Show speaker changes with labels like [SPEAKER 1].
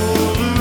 [SPEAKER 1] for the